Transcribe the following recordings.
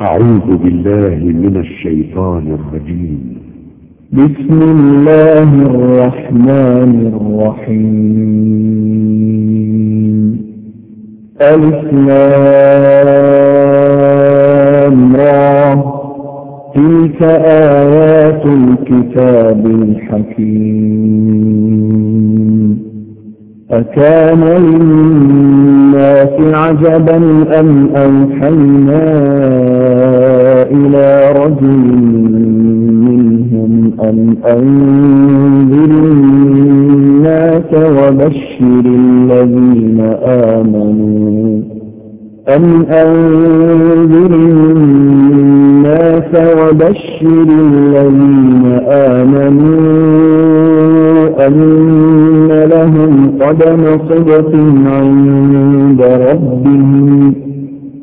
أعوذ بالله من الشيطان الرجيم. بسم الله الرحمن الرحيم. ألف لام را تلك آيات الكتاب الحكيم. أكان للناس عجبا أم أوحينا إلى رجل منهم أن أنذر الناس وبشر الذين آمنوا. أن أنذر الناس وبشر الذين آمنوا. أن لهم قدم صدق عند ربهم.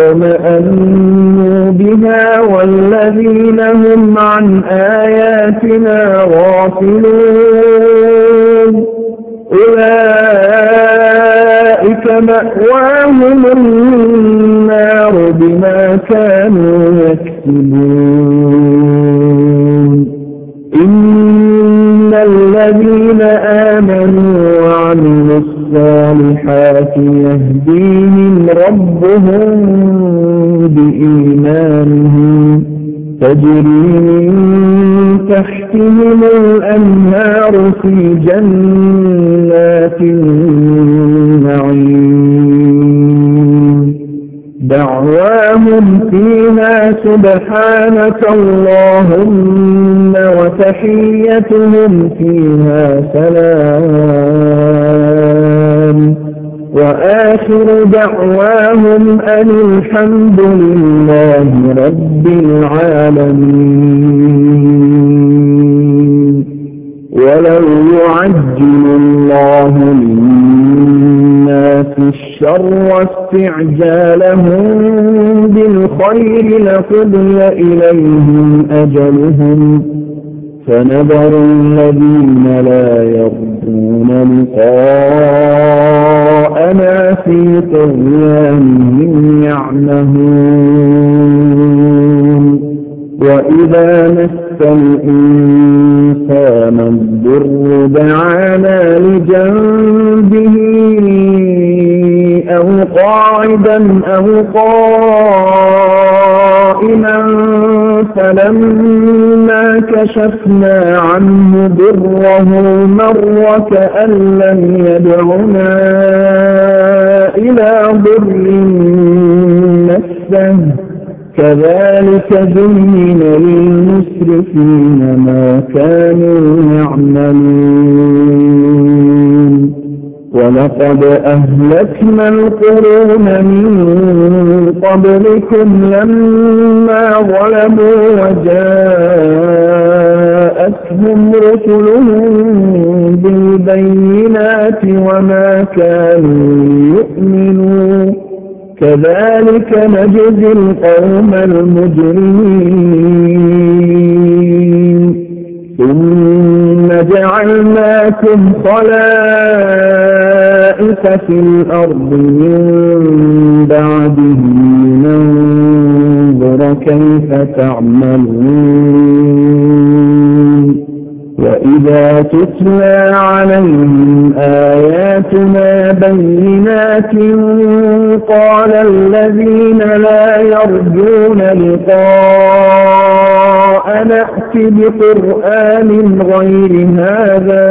الدنيا دعواهم فيها سبحانك اللهم وتحيتهم فيها سلام. وآخر دعواهم أن الحمد لله رب العالمين. ولو يعجل الله للناس الشر استعجالهم بالخير لقضي إليهم أجلهم فنذر الذين لا يرجون لقاءنا في طغيانهم يعمهون. وإذا مس الإنسان الضر دعانا لجنبه أو قاعدا أو قائما فلما كشفنا عنه ضره مر كأن لم يدعنا إلى ضر مسه كذلك زين للمسرفين ما كانوا يعملون. ولقد أهلكنا القرون من قبلكم لما ظلموا وجاءتهم رسلهم بالبينات وما كانوا يؤمنون. كذلك نجزي القوم المجرمين. ثم جعلناكم خلائف في الأرض من بعدهم لننظر كيف تعملون وإذا تتلى عليهم آياتنا بينات قال الذين لا يرجون لقاء نأت بقرآن غير هذا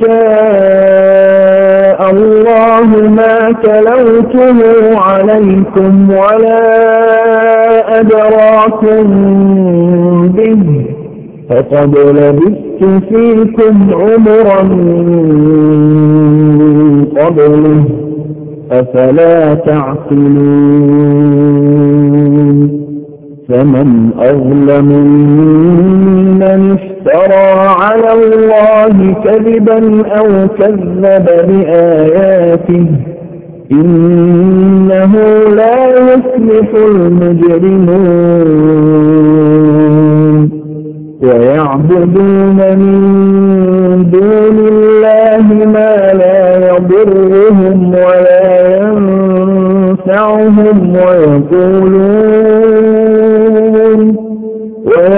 شاء الله ما تلوته عليكم ولا أدراكم به فقد لبثت فيكم عمرا قبله أفلا تعقلون فمن أظلم ممن افترى على الله كذبا أو كذب بآياته. إنه لا يفلح المجرمون. ويعبدون من دون الله ما لا يضرهم ولا ينفعهم ويقولون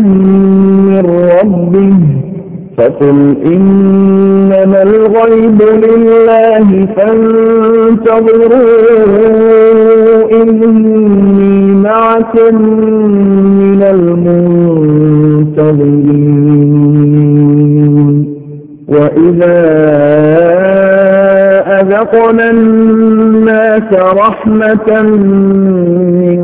من ربه فقل إنما الغيب لله فانتظروا إني معكم من المنتظرين. وإذا أذقنا الناس رحمة من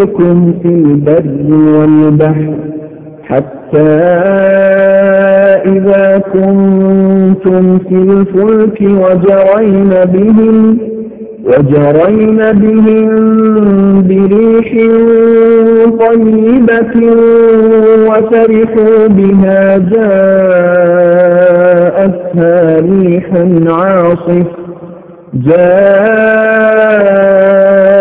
يسيركم في البر والبحر حتى إذا كنتم في الفلك وجرين بهم وجرين بهم بريح طيبة وفرحوا بها جاءتها ريح عاصف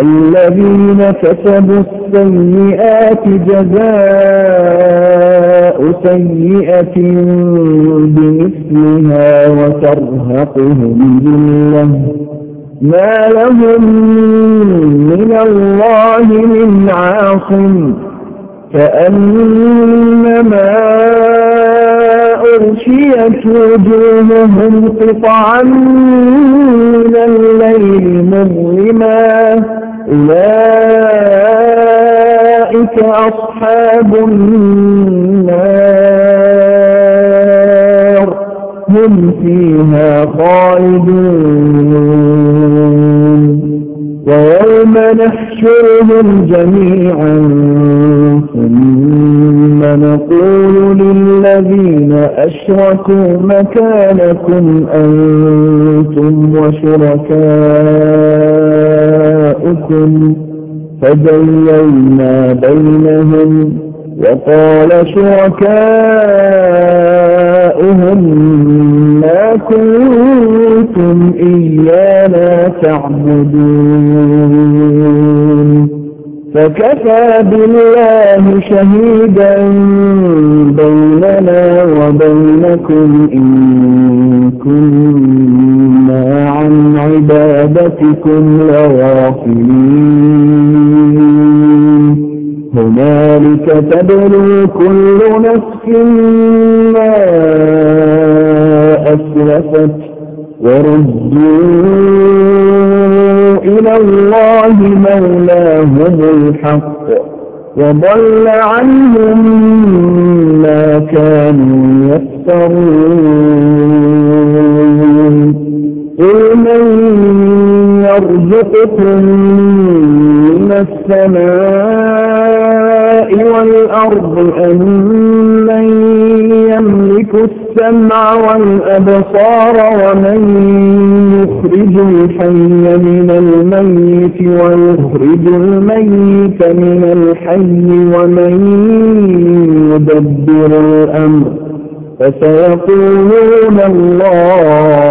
والذين كسبوا السيئات جزاء سيئة بمثلها وترهقهم ذلة. ما لهم من الله من عاصم. كأنما أغشيت وجوههم قطعا من الليل مظلما. أولئك أصحاب النار. هم فيها خالدون. ويوم نحشرهم جميعا ثم نقول للذين أشركوا مكانكم أنتم وشركاؤكم فزينا بينهم وقال شركاؤهم ما كنتم إيانا تعبدون فكفى بالله شهيدا بيننا وبينكم إن عن عبادتكم لغافلين. هنالك تبلو كل نفس ما أسلفت وردوا إلى الله مولاهم الحق وضل عنهم ما كانوا يفترون. قل من يرزقكم من السماء والأرض أم من يملك السمع والأبصار ومن يخرج الحي من الميت ويخرج الميت من الحي ومن يدبر الأمر فسيقولون الله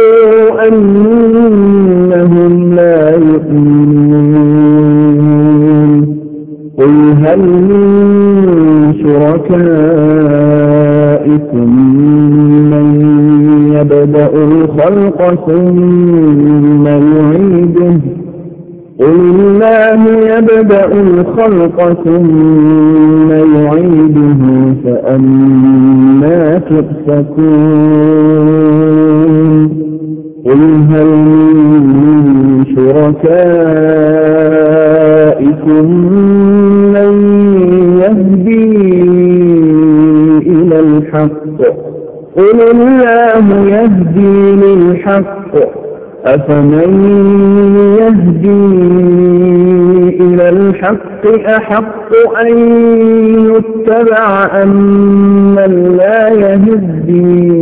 أنهم لا يؤمنون. قل هل من شركائكم من يبدأ الخلق ثم يعيده؟ قل الله يبدأ الخلق ثم يعيده فأنا تؤفكون. شركائكم من يهدي إلى الحق. قل الله يهدي للحق. أفمن يهدي إلى الحق أحق أن يتبع أم من لا يهدي؟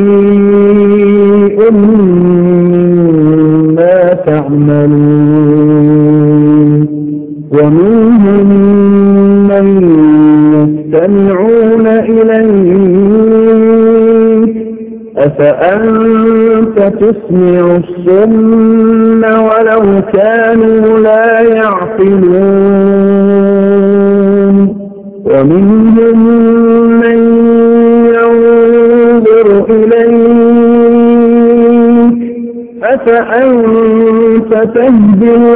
تسمع الصم ولو كانوا لا يعقلون. ومنهم من ينظر إليك. أفأنت تهدي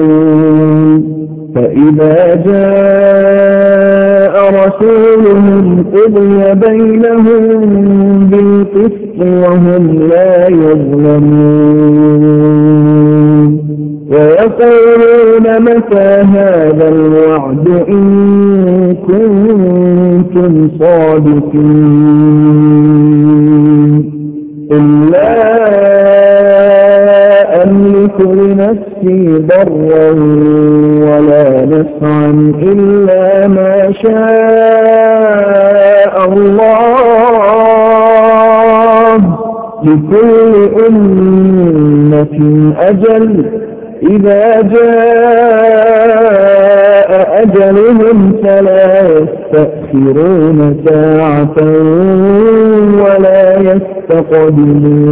فإذا جاء رسولهم قضي بينهم بالقسط وهم لا يظلمون. ويقولون متى هذا الوعد إن كنتم صادقين؟ قل لا أملك لنفسي ضرا نفعا إلا ما شاء الله. لكل أمة أجل. إذا جاء أجلهم فلا يستأخرون ساعة ولا يستقدمون.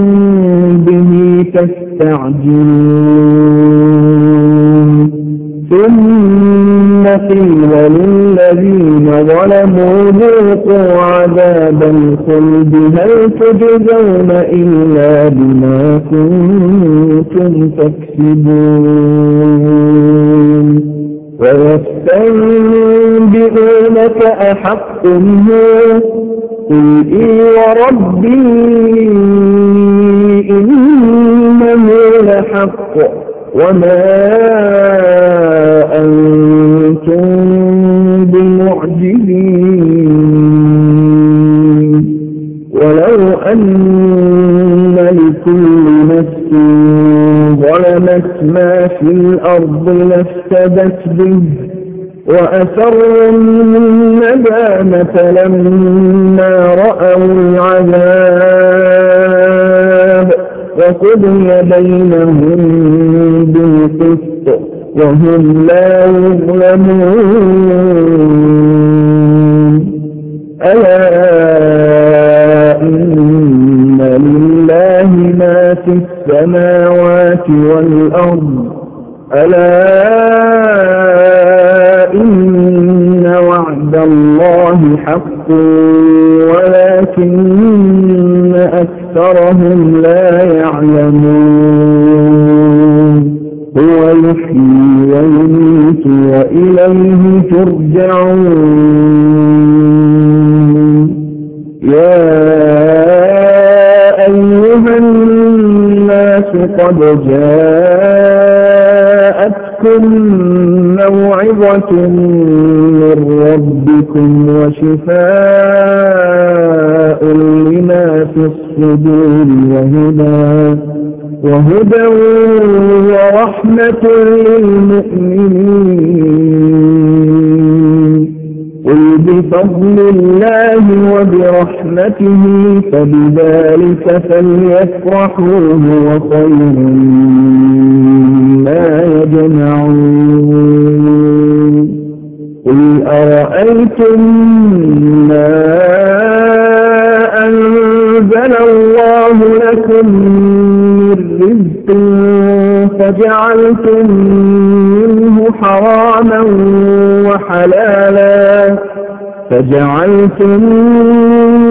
تستعجلون. ثم قيل للذين ظلموا ذوقوا عذاب الخلد هل تجزون إلا بما كنتم تكسبون؟ ويستنبئونك أحق هو قل إي وربي إنه لحق وما أنتم بمعجزين. ولو أن لكل نفس ظلمت ما في الأرض لافتدت به وأسروا الندامة لما رأوا وقضي بينهم بالقسط وهم لا يظلمون. ألا إن لله ما في السماوات والأرض. ألا إن وعد الله حق ولكن أكثرهم لا يحيي ويميت وإليه ترجعون. يا أيها الناس قد جاءتكم موعظة من ربكم وشفاء في الصدور وهدى وهدى ورحمة للمؤمنين. قل بفضل الله وبرحمته فبذلك فليفرحوا هو خير ما يجمعون. قل أرأيتم ما لكم من رزق فجعلتم منه حراما وحلالا. فجعلتم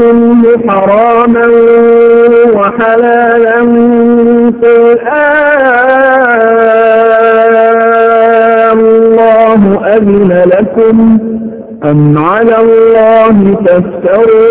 منه حراما وحلالا. قل الله أذن لكم أم على الله تفترون؟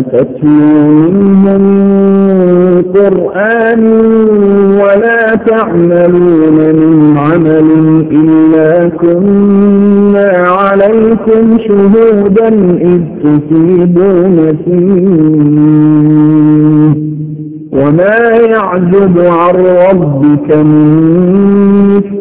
تتلو منه من قرآن ولا تعملون من عمل إلا كنا عليكم شهودا إذ تفيدون فيه. وما يعزب عن ربك من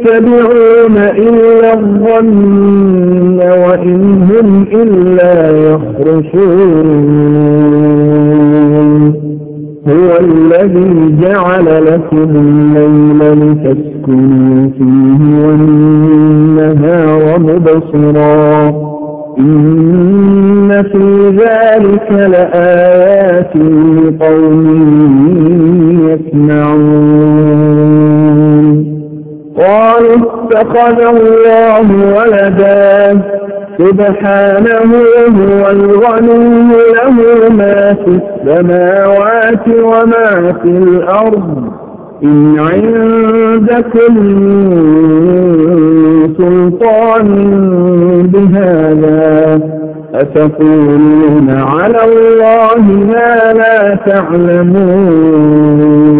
يتبعون إلا الظن وإن هم إلا يخرشون هو الذي جعل لكم الليل لتسكنوا فيه والنهار مبصرا. إن في ذلك لآيات لقوم يسمعون. قالوا اتخذ الله ولدا. سبحانه هو الغني له ما في السماوات وما في الأرض. إن عندكم سلطان بهذا أتقولون على الله ما لا تعلمون.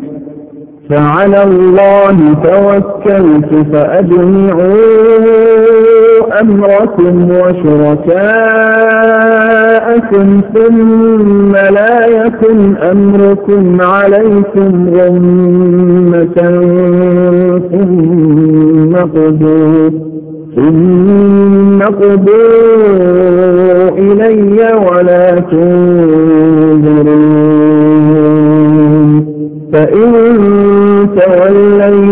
فعلى الله توكلت فأجمعوا أمركم وشركاءكم ثم لا يكن أمركم عليكم غمة ثم قدوا ثم قدوا إلي ولا تنظرون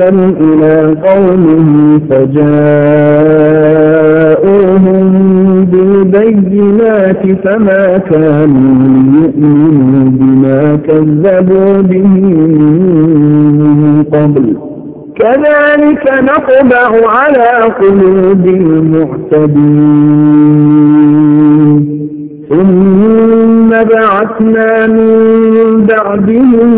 رسلا إلى قومه فجاءوهم بالبينات فما كانوا ليؤمنوا بما كذبوا به من قبل. كذلك نطبع على قلوب المعتدين. ثم بعثنا من بعدهم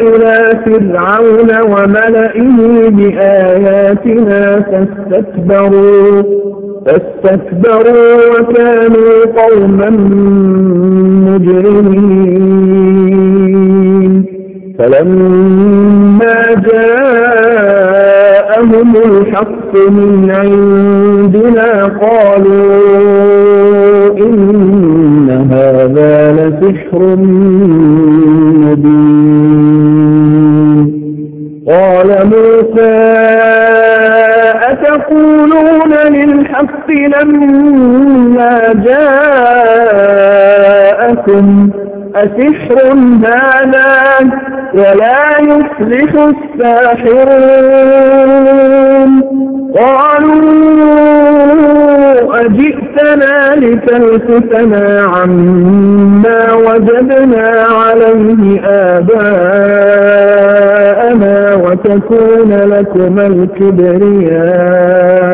إلى فرعون وملئه بآياتنا فاستكبروا فاستكبروا وكانوا قوما مجرمين. فلما جاءهم الحق من عندنا قالوا إن هذا لسحر لما جاءكم أسحر هذا ولا يفلح الساحرون. قالوا أجئتنا لتلفتنا عما وجدنا عليه آباءنا وتكون لكما الكبرياء.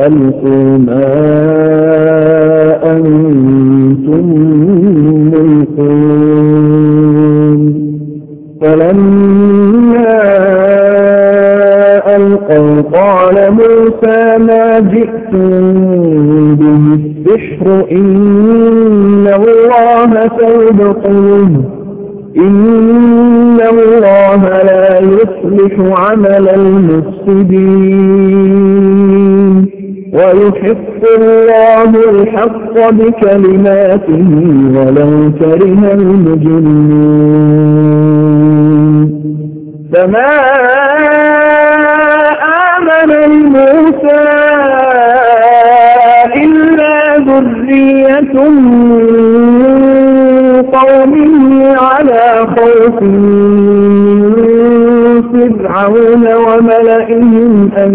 ألقوا ما أنتم ملقون. فلما ألقوا قال موسى ما جئتم به السحر إن الله سيبطله إن الله لا يصلح عمل المفسدين. ويحق الله الحق بكلماته ولو كره المجرمون. فما آمن لموسى إلا ذرية قومه على خوف فرعون وملئهم أن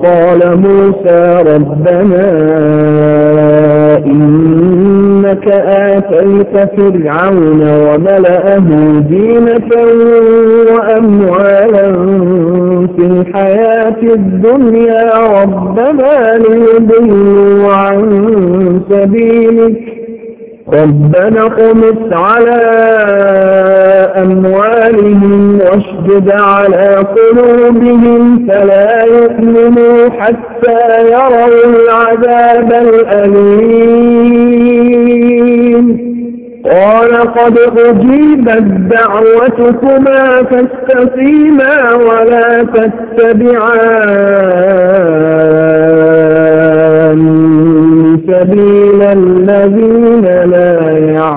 وقال موسى ربنا إنك آتيت فرعون وملأه دينة وأموالا في الحياة الدنيا ربنا ليضلوا عن سبيلك. ربنا قمت على أموالهم واشدد على قلوبهم فلا يؤمنوا حتى يروا العذاب الأليم. قال قد أجيبت دعوتكما فاستقيما ولا تتبعان سبيل الذين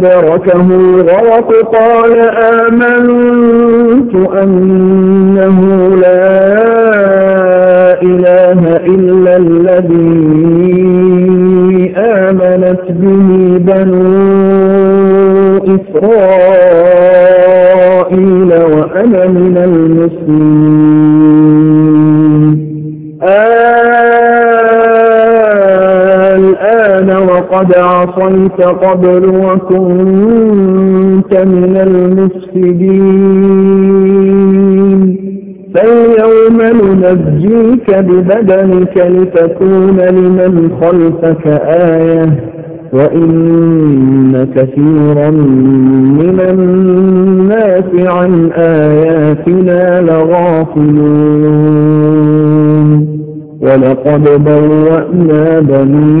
أدركه الغرق قال آمنت أنه لا إله إلا الذي آمنت به عصيت قبل وكنت من المفسدين. فاليوم ننجيك ببدنك لتكون لمن خلفك آية وإن كثيرا من الناس عن آياتنا لغافلون. ولقد بوأنا بني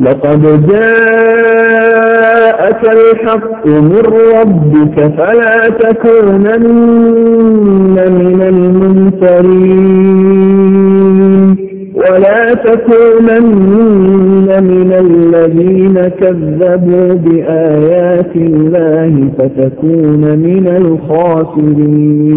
لقد جاءك الحق من ربك فلا تكونن من المنفرين ولا تكونن من الذين كذبوا بآيات الله فتكون من الخاسرين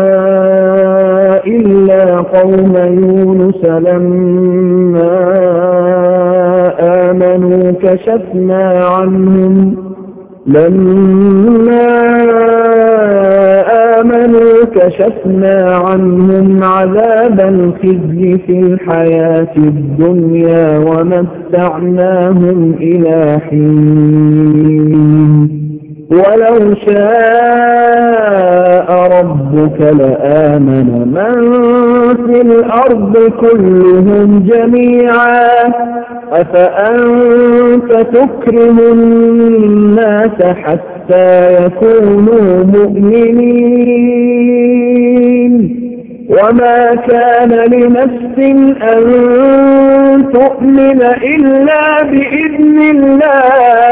قوم يونس لما آمنوا كشفنا عنهم لما آمنوا كشفنا عنهم عذاب الخزي في الحياة الدنيا ومتعناهم إلى حين. ولو شاء ربك لآمن. من في الأرض كلهم جميعا. أفأنت تكره الناس حتى يكونوا مؤمنين؟ وما كان لنفس أن تؤمن إلا بإذن الله.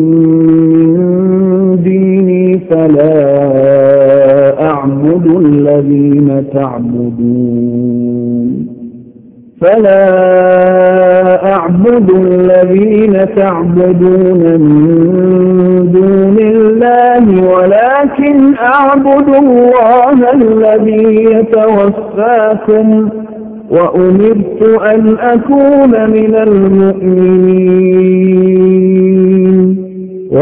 تعبدون. فلا أعبد الذين تعبدون من دون الله ولكن أعبد الله الذي يتوفاكم وأمرت أن أكون من المؤمنين.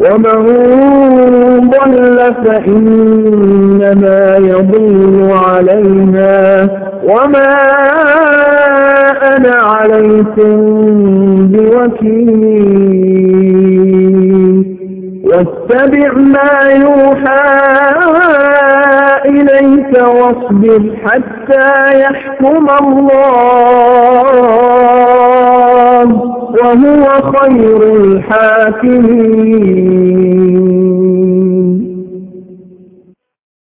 ومن ضل فإنما يضل عليها وما أنا عليكم بوكيل واتبع ما يوحى إليك واصبر حتى يحكم الله وهو خير الحاكمين.